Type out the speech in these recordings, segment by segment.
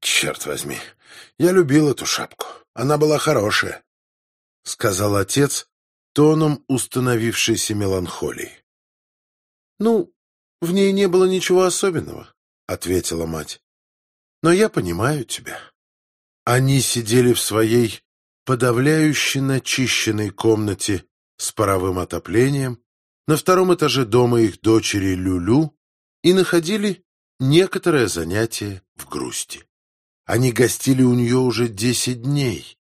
Черт возьми, я любил эту шапку. Она была хорошая, — сказал отец тоном установившейся меланхолии. — Ну, в ней не было ничего особенного, — ответила мать. — Но я понимаю тебя. Они сидели в своей подавляюще начищенной комнате с паровым отоплением на втором этаже дома их дочери Люлю и находили некоторое занятие в грусти. Они гостили у нее уже десять дней.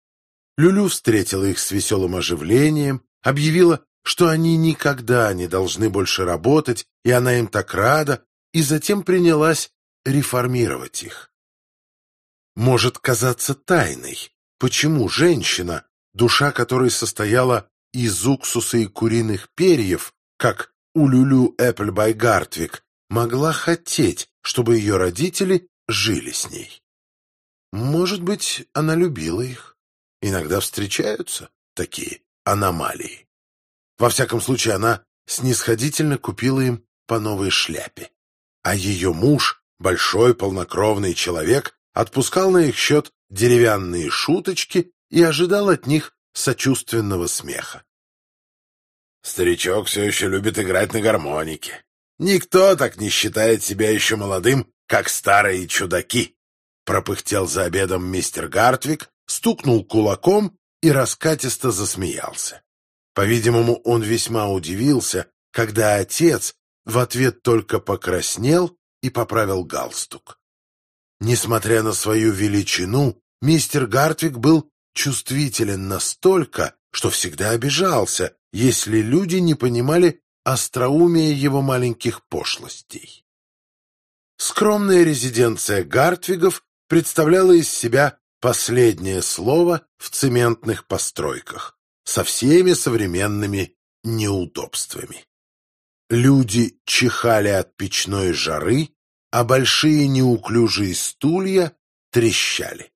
Люлю встретила их с веселым оживлением, объявила, что они никогда не должны больше работать, и она им так рада, и затем принялась реформировать их. Может казаться тайной, почему женщина, душа которой состояла из уксуса и куриных перьев, как у Люлю Эпплбай Гартвик, могла хотеть, чтобы ее родители жили с ней. Может быть, она любила их. Иногда встречаются такие аномалии. Во всяком случае, она снисходительно купила им по новой шляпе. А ее муж, большой полнокровный человек, отпускал на их счет деревянные шуточки и ожидал от них сочувственного смеха. Старичок все еще любит играть на гармонике. Никто так не считает себя еще молодым, как старые чудаки. Пропыхтел за обедом мистер Гартвик, стукнул кулаком и раскатисто засмеялся. По-видимому, он весьма удивился, когда отец в ответ только покраснел и поправил галстук. Несмотря на свою величину, мистер Гартвик был чувствителен настолько, что всегда обижался, если люди не понимали остроумия его маленьких пошлостей. Скромная резиденция Гартвигов представляла из себя последнее слово в цементных постройках со всеми современными неудобствами. Люди чихали от печной жары, а большие неуклюжие стулья трещали.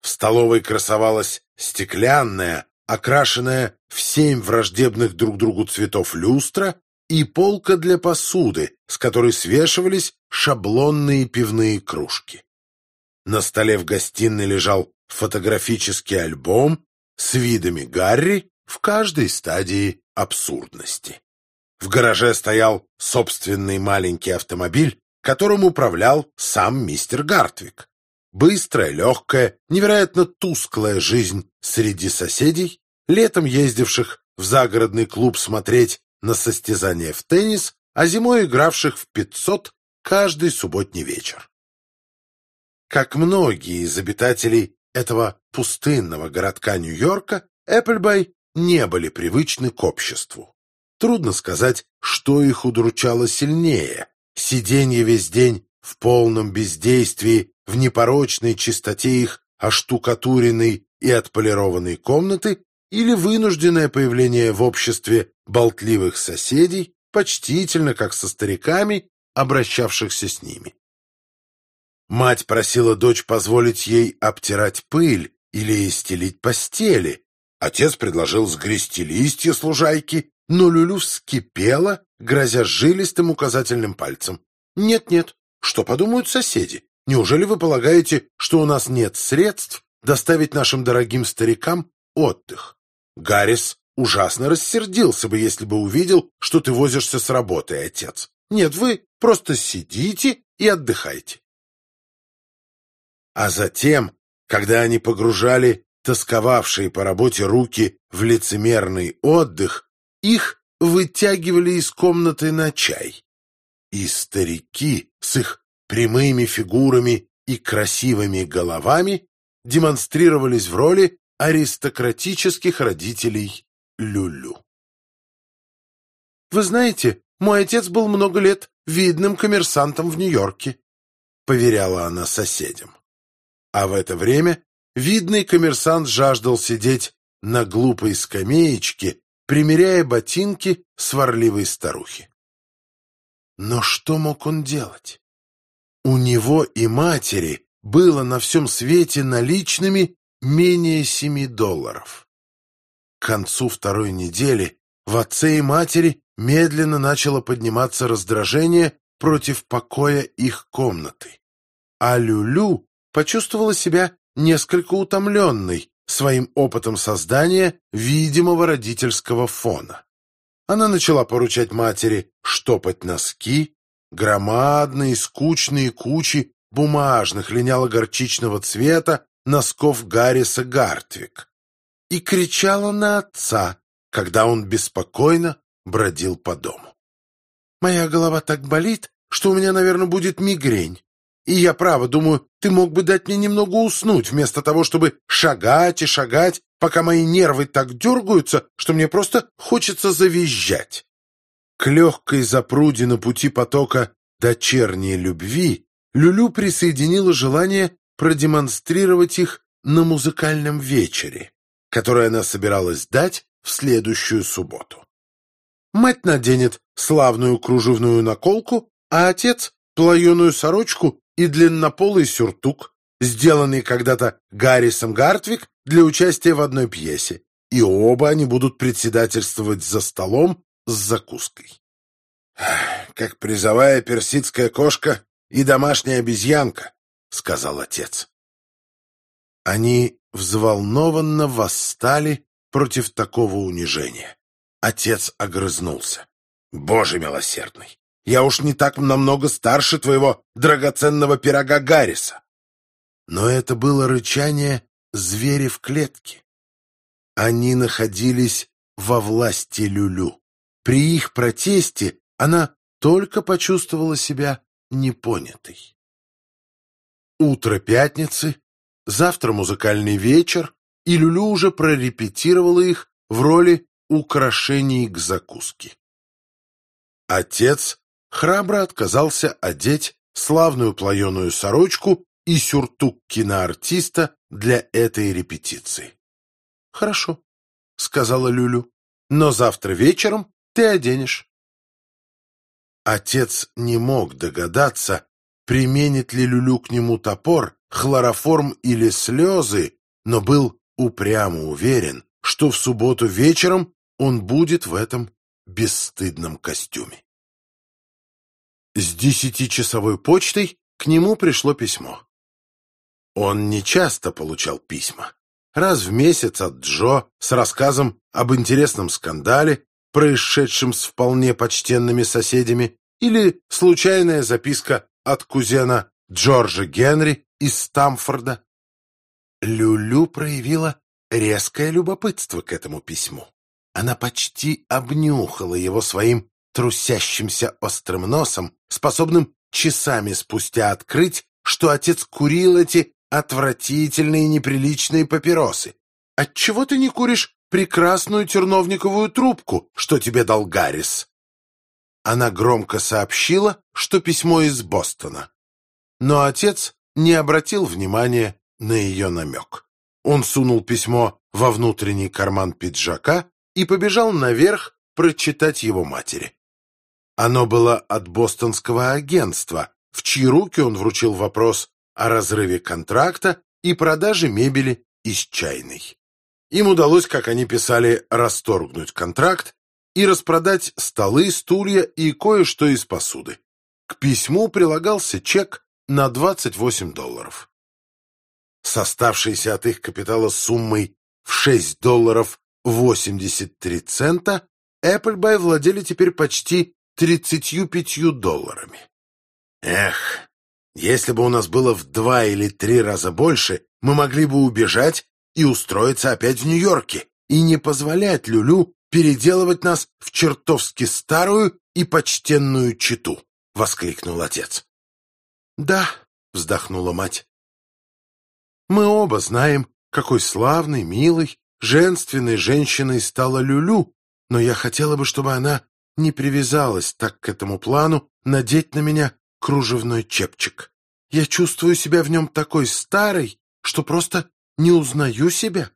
В столовой красовалась стеклянная, окрашенная в семь враждебных друг другу цветов люстра и полка для посуды, с которой свешивались шаблонные пивные кружки. На столе в гостиной лежал фотографический альбом с видами Гарри в каждой стадии абсурдности. В гараже стоял собственный маленький автомобиль, которым управлял сам мистер Гартвик. Быстрая, легкая, невероятно тусклая жизнь среди соседей, летом ездивших в загородный клуб смотреть на состязания в теннис, а зимой игравших в 500 каждый субботний вечер. Как многие из обитателей этого пустынного городка Нью-Йорка, Эпплбай не были привычны к обществу. Трудно сказать, что их удручало сильнее – сиденье весь день в полном бездействии в непорочной чистоте их оштукатуренной и отполированной комнаты или вынужденное появление в обществе болтливых соседей, почтительно, как со стариками, обращавшихся с ними. Мать просила дочь позволить ей обтирать пыль или стелить постели. Отец предложил сгрести листья с лужайки, но Люлю вскипела, грозя жилистым указательным пальцем. «Нет-нет, что подумают соседи? Неужели вы полагаете, что у нас нет средств доставить нашим дорогим старикам отдых? Гаррис ужасно рассердился бы, если бы увидел, что ты возишься с работой, отец. Нет, вы просто сидите и отдыхайте. А затем, когда они погружали тосковавшие по работе руки в лицемерный отдых, их вытягивали из комнаты на чай. И старики с их прямыми фигурами и красивыми головами демонстрировались в роли аристократических родителей Люлю. «Вы знаете, мой отец был много лет видным коммерсантом в Нью-Йорке», поверяла она соседям. А в это время видный коммерсант жаждал сидеть на глупой скамеечке, примеряя ботинки сварливой старухи. Но что мог он делать? У него и матери было на всем свете наличными менее семи долларов. К концу второй недели в отце и матери медленно начало подниматься раздражение против покоя их комнаты. А Люлю почувствовала себя несколько утомленной своим опытом создания видимого родительского фона. Она начала поручать матери штопать носки, громадные скучные кучи бумажных линяло-горчичного цвета носков Гарриса Гартвик и кричала на отца, когда он беспокойно бродил по дому. «Моя голова так болит, что у меня, наверное, будет мигрень. И я, право, думаю, ты мог бы дать мне немного уснуть, вместо того, чтобы шагать и шагать, пока мои нервы так дергаются, что мне просто хочется завизжать». К легкой запруде на пути потока дочерней любви Люлю присоединила желание продемонстрировать их на музыкальном вечере, который она собиралась дать в следующую субботу. Мать наденет славную кружевную наколку, а отец — плаеную сорочку и длиннополый сюртук, сделанный когда-то Гаррисом Гартвик для участия в одной пьесе, и оба они будут председательствовать за столом с закуской. «Как призовая персидская кошка и домашняя обезьянка», — сказал отец. Они взволнованно восстали против такого унижения. Отец огрызнулся. «Боже милосердный! Я уж не так намного старше твоего драгоценного пирога Гарриса!» Но это было рычание звери в клетке. Они находились во власти Люлю. При их протесте она только почувствовала себя непонятой. Утро пятницы, завтра музыкальный вечер, и Люлю уже прорепетировала их в роли украшений к закуске. Отец храбро отказался одеть славную плаеную сорочку и сюртук киноартиста для этой репетиции. «Хорошо», — сказала Люлю, — «но завтра вечером ты оденешь». Отец не мог догадаться, применит ли Люлю к нему топор, хлороформ или слезы, но был упрямо уверен, что в субботу вечером он будет в этом бесстыдном костюме. С десятичасовой почтой к нему пришло письмо. Он нечасто получал письма. Раз в месяц от Джо с рассказом об интересном скандале, происшедшем с вполне почтенными соседями, или случайная записка от кузена Джорджа Генри из Стамфорда. Люлю проявила резкое любопытство к этому письму. Она почти обнюхала его своим трусящимся острым носом, способным часами спустя открыть, что отец курил эти отвратительные неприличные папиросы. Отчего ты не куришь прекрасную терновниковую трубку, что тебе дал Гаррис?» Она громко сообщила, что письмо из Бостона. Но отец не обратил внимания на ее намек. Он сунул письмо во внутренний карман пиджака и побежал наверх прочитать его матери. Оно было от бостонского агентства, в чьи руки он вручил вопрос о разрыве контракта и продаже мебели из чайной. Им удалось, как они писали, расторгнуть контракт и распродать столы, стулья и кое-что из посуды. К письму прилагался чек на 28 долларов. С оставшейся от их капитала суммой в 6 долларов 83 цента Эпплбай владели теперь почти 35 долларами. Эх, если бы у нас было в два или три раза больше, мы могли бы убежать и устроиться опять в Нью-Йорке и не позволять Люлю переделывать нас в чертовски старую и почтенную читу, — воскликнул отец. — Да, — вздохнула мать. — Мы оба знаем, какой славной, милой, женственной женщиной стала Люлю, но я хотела бы, чтобы она не привязалась так к этому плану надеть на меня кружевной чепчик. Я чувствую себя в нем такой старой, что просто не узнаю себя.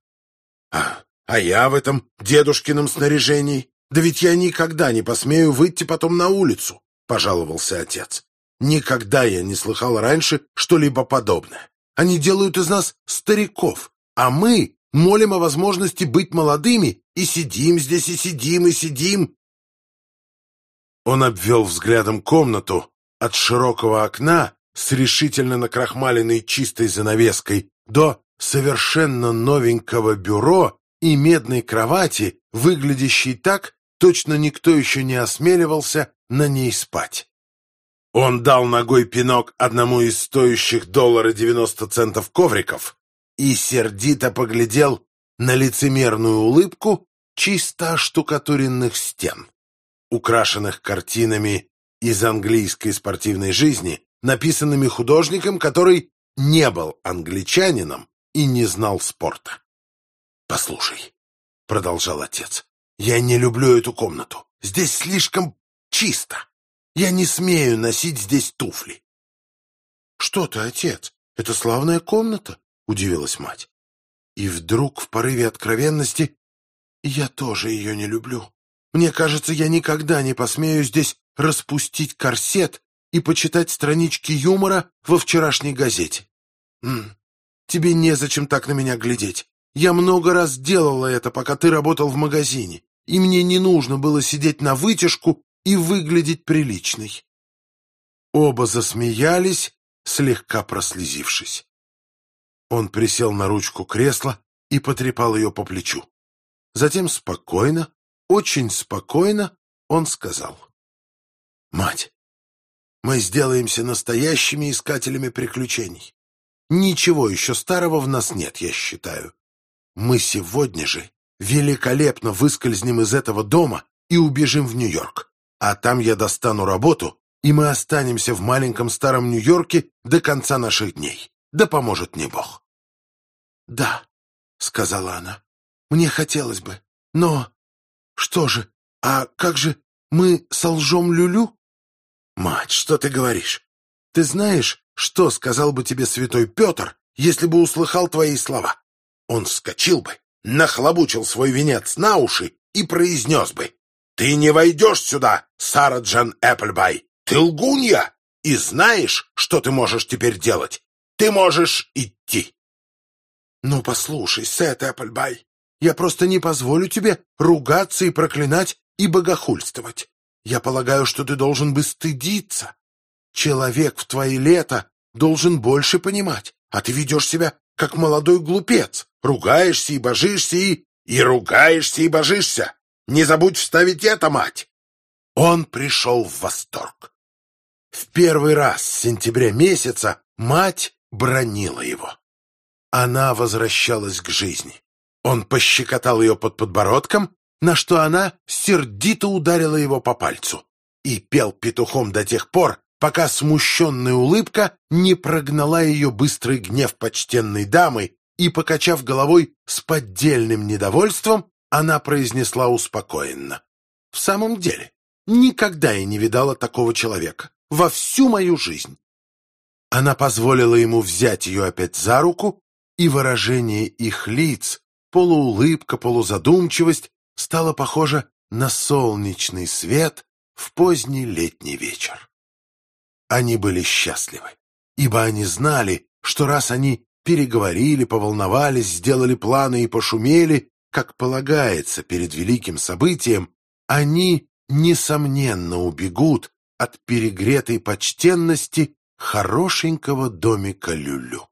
А, а я в этом дедушкином снаряжении. Да ведь я никогда не посмею выйти потом на улицу, пожаловался отец. Никогда я не слыхал раньше что-либо подобное. Они делают из нас стариков, а мы молим о возможности быть молодыми и сидим здесь, и сидим, и сидим. Он обвел взглядом комнату, от широкого окна, с решительно накрахмаленной чистой занавеской до совершенно новенького бюро и медной кровати, выглядящей так, точно никто еще не осмеливался на ней спать. Он дал ногой пинок одному из стоящих доллара девяносто центов ковриков и сердито поглядел на лицемерную улыбку чисто штукатуренных стен, украшенных картинами из английской спортивной жизни, написанными художником, который не был англичанином и не знал спорта. «Послушай», — продолжал отец, — «я не люблю эту комнату. Здесь слишком чисто. Я не смею носить здесь туфли». «Что ты, отец? Это славная комната», — удивилась мать. И вдруг в порыве откровенности «Я тоже ее не люблю. Мне кажется, я никогда не посмею здесь распустить корсет и почитать странички юмора во вчерашней газете. М -м, тебе незачем так на меня глядеть. Я много раз делала это, пока ты работал в магазине, и мне не нужно было сидеть на вытяжку и выглядеть приличной. Оба засмеялись, слегка прослезившись. Он присел на ручку кресла и потрепал ее по плечу. Затем спокойно, очень спокойно он сказал. «Мать, мы сделаемся настоящими искателями приключений. Ничего еще старого в нас нет, я считаю. Мы сегодня же великолепно выскользнем из этого дома и убежим в Нью-Йорк. А там я достану работу, и мы останемся в маленьком старом Нью-Йорке до конца наших дней. Да поможет мне Бог. «Да», — сказала она, — «мне хотелось бы. Но что же, а как же мы солжем Люлю?» «Мать, что ты говоришь? Ты знаешь, что сказал бы тебе святой Петр, если бы услыхал твои слова? Он вскочил бы, нахлобучил свой венец на уши и произнес бы, «Ты не войдешь сюда, Сара Джан Эпплбай! Ты лгунья! И знаешь, что ты можешь теперь делать? Ты можешь идти!» «Ну, послушай, Сет Эпплбай, я просто не позволю тебе ругаться и проклинать и богохульствовать. Я полагаю, что ты должен бы стыдиться. Человек в твои лета должен больше понимать, а ты ведешь себя как молодой глупец. Ругаешься и божишься и... И ругаешься и божишься. Не забудь вставить это, мать. Он пришел в восторг. В первый раз с сентября месяца мать бронила его. Она возвращалась к жизни. Он пощекотал ее под подбородком, на что она сердито ударила его по пальцу и пел петухом до тех пор, пока смущенная улыбка не прогнала ее быстрый гнев почтенной дамы, и, покачав головой с поддельным недовольством, она произнесла успокоенно. «В самом деле, никогда я не видала такого человека во всю мою жизнь». Она позволила ему взять ее опять за руку, и выражение их лиц, полуулыбка, полузадумчивость, стало похоже на солнечный свет в поздний летний вечер. Они были счастливы, ибо они знали, что раз они переговорили, поволновались, сделали планы и пошумели, как полагается перед великим событием, они, несомненно, убегут от перегретой почтенности хорошенького домика Люлю.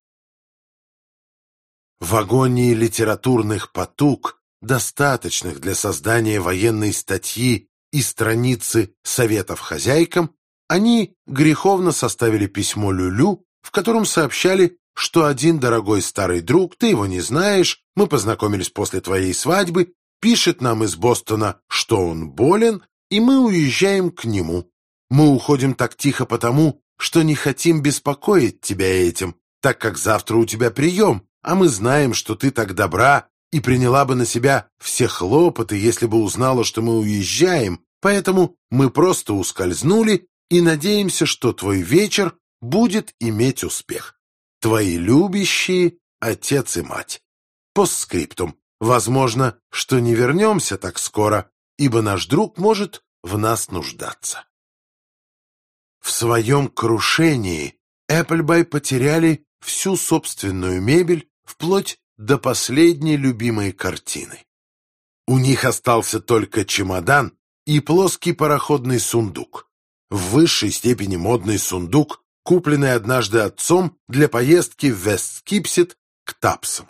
В агонии литературных потуг, достаточных для создания военной статьи и страницы советов хозяйкам, они греховно составили письмо Люлю, в котором сообщали, что один дорогой старый друг, ты его не знаешь, мы познакомились после твоей свадьбы, пишет нам из Бостона, что он болен, и мы уезжаем к нему. Мы уходим так тихо потому, что не хотим беспокоить тебя этим, так как завтра у тебя прием, а мы знаем, что ты так добра и приняла бы на себя все хлопоты, если бы узнала, что мы уезжаем, поэтому мы просто ускользнули и надеемся, что твой вечер будет иметь успех. Твои любящие отец и мать. Постскриптум. Возможно, что не вернемся так скоро, ибо наш друг может в нас нуждаться. В своем крушении Эпплбай потеряли всю собственную мебель вплоть до последней любимой картины. У них остался только чемодан и плоский пароходный сундук в высшей степени модный сундук, купленный однажды отцом для поездки в Вестскипсит к Тапсам.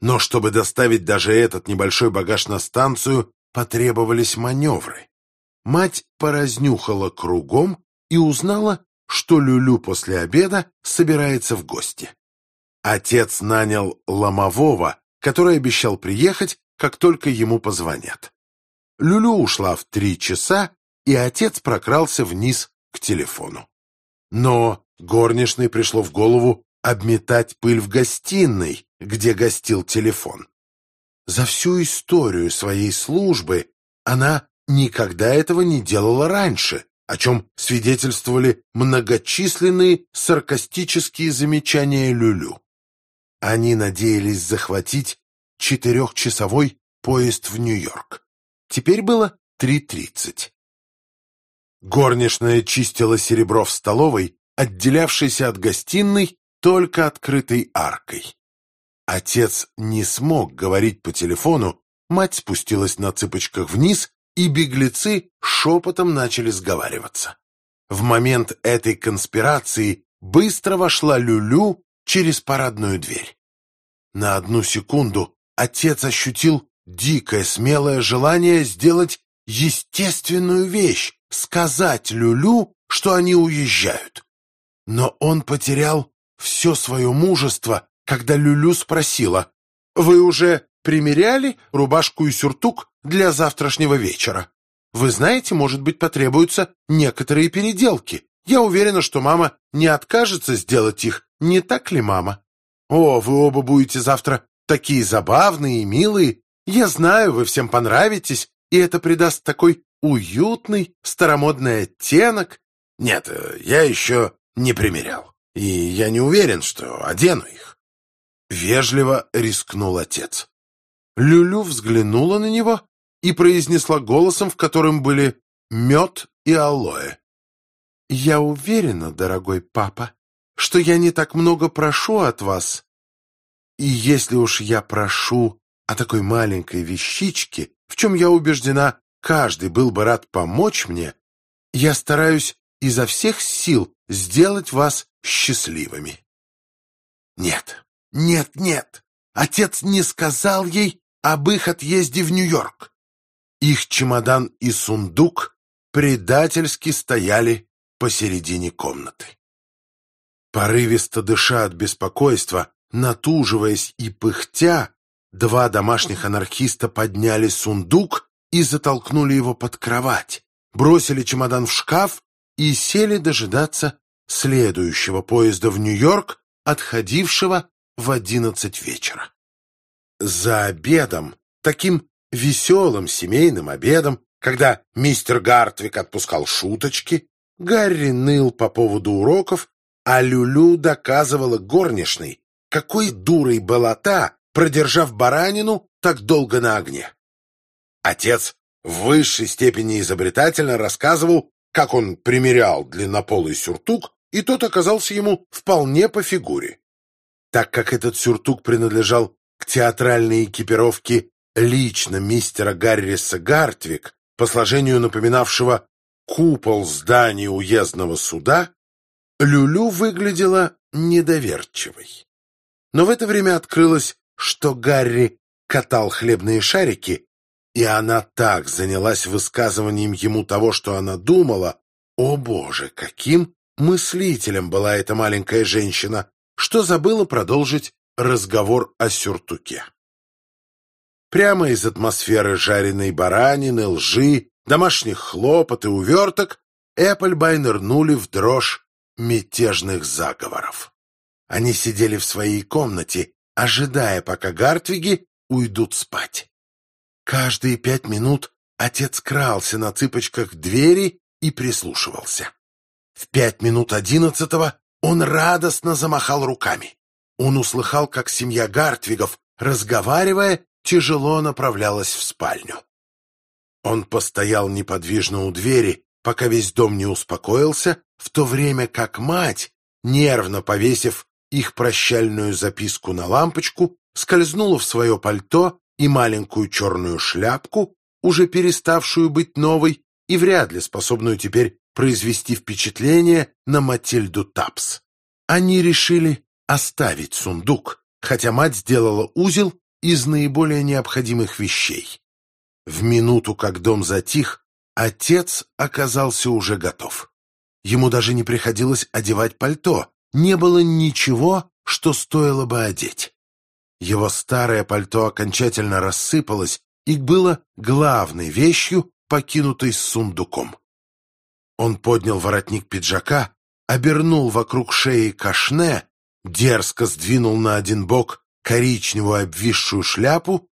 Но чтобы доставить даже этот небольшой багаж на станцию, потребовались маневры. Мать поразнюхала кругом и узнала, что Люлю после обеда собирается в гости. Отец нанял ломового, который обещал приехать, как только ему позвонят. Люлю ушла в три часа, и отец прокрался вниз к телефону. Но горничной пришло в голову обметать пыль в гостиной, где гостил телефон. За всю историю своей службы она никогда этого не делала раньше, о чем свидетельствовали многочисленные саркастические замечания Люлю. Они надеялись захватить четырехчасовой поезд в Нью-Йорк. Теперь было 3.30. Горничная чистила серебро в столовой, отделявшейся от гостиной только открытой аркой. Отец не смог говорить по телефону, мать спустилась на цыпочках вниз, и беглецы шепотом начали сговариваться. В момент этой конспирации быстро вошла Люлю через парадную дверь. На одну секунду отец ощутил дикое смелое желание сделать естественную вещь, сказать Люлю, что они уезжают. Но он потерял все свое мужество, когда Люлю спросила, «Вы уже примеряли рубашку и сюртук для завтрашнего вечера? Вы знаете, может быть, потребуются некоторые переделки. Я уверена, что мама не откажется сделать их, не так ли, мама? О, вы оба будете завтра такие забавные и милые. Я знаю, вы всем понравитесь, и это придаст такой уютный старомодный оттенок. Нет, э, я еще не примерял, и я не уверен, что одену их. Вежливо рискнул отец. Люлю взглянула на него и произнесла голосом, в котором были мед и алоэ. «Я уверена, дорогой папа, что я не так много прошу от вас. И если уж я прошу о такой маленькой вещичке, в чем я убеждена, каждый был бы рад помочь мне, я стараюсь изо всех сил сделать вас счастливыми. Нет, нет, нет, отец не сказал ей об их отъезде в Нью-Йорк. Их чемодан и сундук предательски стояли посередине комнаты. Порывисто дыша от беспокойства, натуживаясь и пыхтя, два домашних анархиста подняли сундук и затолкнули его под кровать, бросили чемодан в шкаф и сели дожидаться следующего поезда в Нью-Йорк, отходившего в одиннадцать вечера. За обедом, таким веселым семейным обедом, когда мистер Гартвик отпускал шуточки, Гарри ныл по поводу уроков, а Люлю доказывала горничной, какой дурой была та, продержав баранину так долго на огне. Отец в высшей степени изобретательно рассказывал, как он примерял длиннополый сюртук, и тот оказался ему вполне по фигуре. Так как этот сюртук принадлежал к театральной экипировке лично мистера Гарриса Гартвик, по сложению напоминавшего купол здания уездного суда, Люлю выглядела недоверчивой. Но в это время открылось, что Гарри катал хлебные шарики, и она так занялась высказыванием ему того, что она думала, о боже, каким мыслителем была эта маленькая женщина, что забыла продолжить разговор о сюртуке. Прямо из атмосферы жареной баранины, лжи, домашних хлопот и уверток Эпплбай нырнули в дрожь мятежных заговоров. Они сидели в своей комнате, ожидая, пока Гартвиги уйдут спать. Каждые пять минут отец крался на цыпочках к двери и прислушивался. В пять минут одиннадцатого он радостно замахал руками. Он услыхал, как семья Гартвигов, разговаривая, тяжело направлялась в спальню. Он постоял неподвижно у двери, пока весь дом не успокоился, в то время как мать, нервно повесив их прощальную записку на лампочку, скользнула в свое пальто и маленькую черную шляпку, уже переставшую быть новой и вряд ли способную теперь произвести впечатление на Матильду Тапс. Они решили оставить сундук, хотя мать сделала узел из наиболее необходимых вещей. В минуту, как дом затих, отец оказался уже готов. Ему даже не приходилось одевать пальто, не было ничего, что стоило бы одеть. Его старое пальто окончательно рассыпалось и было главной вещью, покинутой с сундуком. Он поднял воротник пиджака, обернул вокруг шеи кашне, дерзко сдвинул на один бок коричневую обвисшую шляпу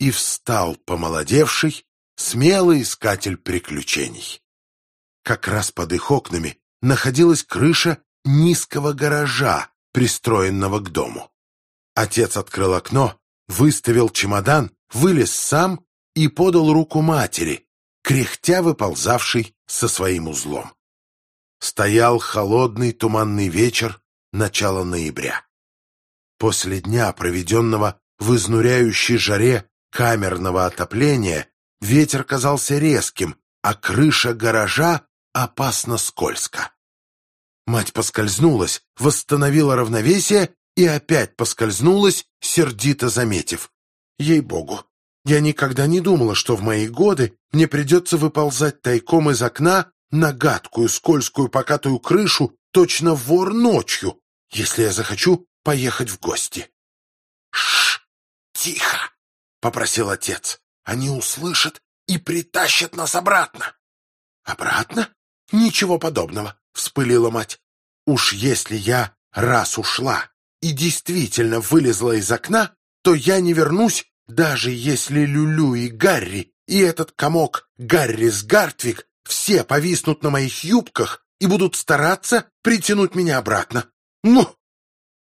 и встал, помолодевший, смелый искатель приключений. Как раз под их окнами находилась крыша низкого гаража, пристроенного к дому. Отец открыл окно, выставил чемодан, вылез сам и подал руку матери, кряхтя выползавший со своим узлом. Стоял холодный туманный вечер начала ноября. После дня, проведенного в изнуряющей жаре камерного отопления, ветер казался резким, а крыша гаража опасно скользко. Мать поскользнулась, восстановила равновесие и опять поскользнулась, сердито заметив. Ей-богу, я никогда не думала, что в мои годы мне придется выползать тайком из окна на гадкую, скользкую, покатую крышу, точно вор ночью, если я захочу поехать в гости. Шш, тихо, попросил отец. Они услышат и притащат нас обратно. Обратно? Ничего подобного, вспылила мать. Уж если я раз ушла и действительно вылезла из окна, то я не вернусь, даже если Люлю и Гарри и этот комок Гарри с Гартвик все повиснут на моих юбках и будут стараться притянуть меня обратно. Ну!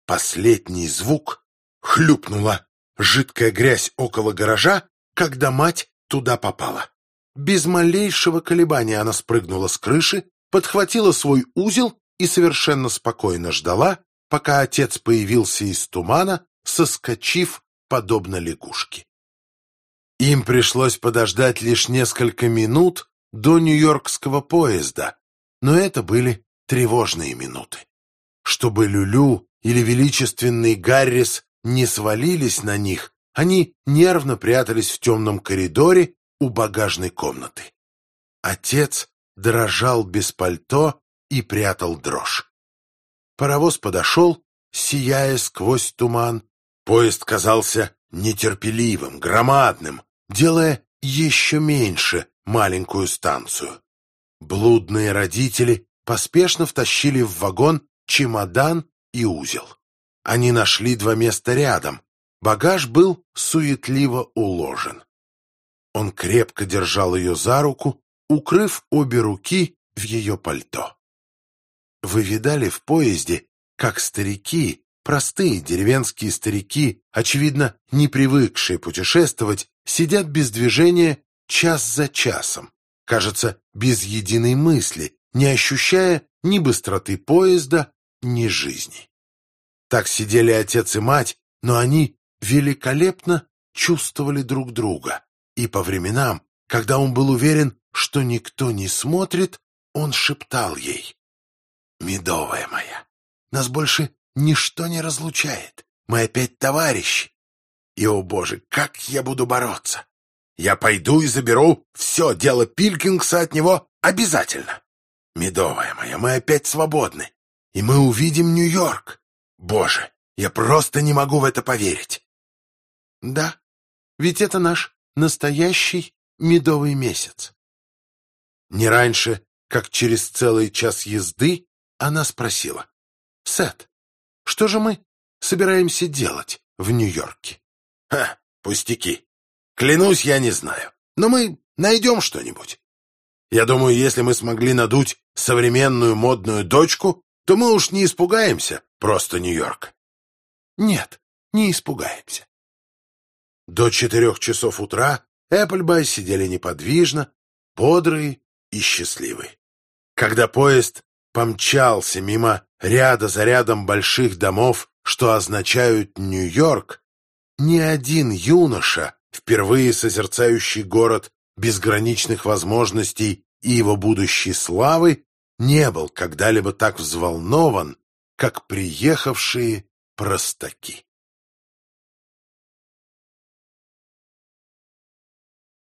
Последний звук хлюпнула жидкая грязь около гаража, когда мать туда попала. Без малейшего колебания она спрыгнула с крыши, подхватила свой узел и совершенно спокойно ждала, пока отец появился из тумана, соскочив, подобно лягушке. Им пришлось подождать лишь несколько минут до нью-йоркского поезда, но это были тревожные минуты. Чтобы Люлю или величественный Гаррис не свалились на них, они нервно прятались в темном коридоре у багажной комнаты. Отец дрожал без пальто и прятал дрожь. Паровоз подошел, сияя сквозь туман. Поезд казался нетерпеливым, громадным, делая еще меньше маленькую станцию. Блудные родители поспешно втащили в вагон чемодан и узел. Они нашли два места рядом. Багаж был суетливо уложен. Он крепко держал ее за руку, укрыв обе руки в ее пальто. Вы видали в поезде, как старики, простые деревенские старики, очевидно, не привыкшие путешествовать, сидят без движения час за часом, кажется, без единой мысли, не ощущая ни быстроты поезда, ни жизни. Так сидели отец и мать, но они великолепно чувствовали друг друга. И по временам, когда он был уверен, что никто не смотрит, он шептал ей медовая моя, нас больше ничто не разлучает. Мы опять товарищи. И, о боже, как я буду бороться! Я пойду и заберу все дело Пилкингса от него обязательно. Медовая моя, мы опять свободны, и мы увидим Нью-Йорк. Боже, я просто не могу в это поверить. Да, ведь это наш настоящий медовый месяц. Не раньше, как через целый час езды, она спросила. «Сет, что же мы собираемся делать в Нью-Йорке?» «Ха, пустяки. Клянусь, я не знаю. Но мы найдем что-нибудь. Я думаю, если мы смогли надуть современную модную дочку, то мы уж не испугаемся просто Нью-Йорка». «Нет, не испугаемся». До четырех часов утра Эпплбай сидели неподвижно, бодрые и счастливые. Когда поезд помчался мимо ряда за рядом больших домов, что означают Нью-Йорк, ни один юноша, впервые созерцающий город безграничных возможностей и его будущей славы не был когда-либо так взволнован, как приехавшие простаки.